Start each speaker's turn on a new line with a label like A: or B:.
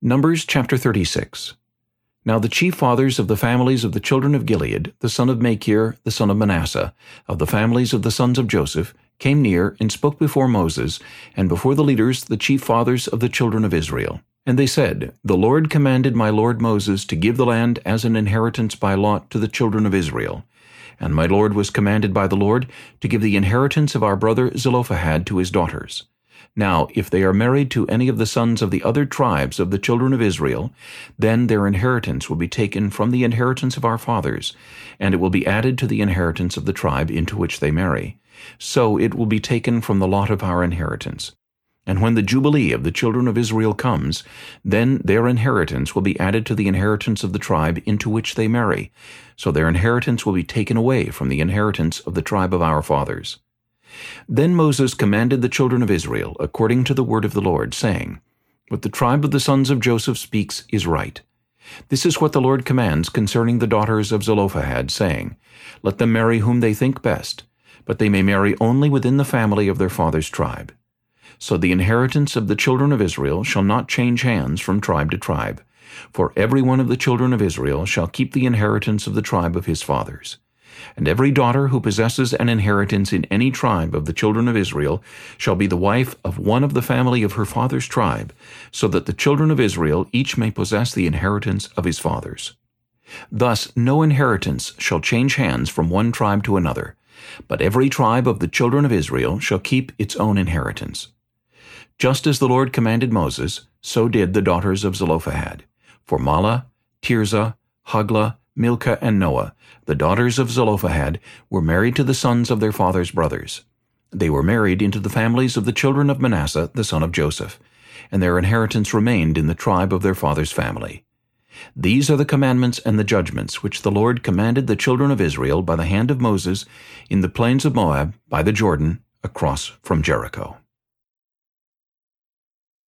A: Numbers chapter 36 Now the chief fathers of the families of the children of Gilead, the son of Machir, the son of Manasseh, of the families of the sons of Joseph, came near and spoke before Moses, and before the leaders, the chief fathers of the children of Israel. And they said, The Lord commanded my lord Moses to give the land as an inheritance by lot to the children of Israel. And my lord was commanded by the Lord to give the inheritance of our brother Zelophehad to his daughters. Now, if they are married to any of the sons of the other tribes of the children of Israel, then their inheritance will be taken from the inheritance of our fathers, and it will be added to the inheritance of the tribe into which they marry. So it will be taken from the lot of our inheritance. And when the Jubilee of the children of Israel comes, then their inheritance will be added to the inheritance of the tribe into which they marry. So their inheritance will be taken away from the inheritance of the tribe of our fathers. Then Moses commanded the children of Israel according to the word of the Lord, saying, What the tribe of the sons of Joseph speaks is right. This is what the Lord commands concerning the daughters of Zelophehad, saying, Let them marry whom they think best, but they may marry only within the family of their father's tribe. So the inheritance of the children of Israel shall not change hands from tribe to tribe, for every one of the children of Israel shall keep the inheritance of the tribe of his fathers. And every daughter who possesses an inheritance in any tribe of the children of Israel shall be the wife of one of the family of her father's tribe, so that the children of Israel each may possess the inheritance of his fathers. Thus no inheritance shall change hands from one tribe to another, but every tribe of the children of Israel shall keep its own inheritance. Just as the Lord commanded Moses, so did the daughters of Zelophehad. For Mahlah, Tirzah, Hoglah, Milcah, and Noah, the daughters of Zelophehad, were married to the sons of their father's brothers. They were married into the families of the children of Manasseh, the son of Joseph, and their inheritance remained in the tribe of their father's family. These are the commandments and the judgments which the Lord commanded the children of Israel by the hand of Moses in the plains of Moab by the Jordan across from Jericho.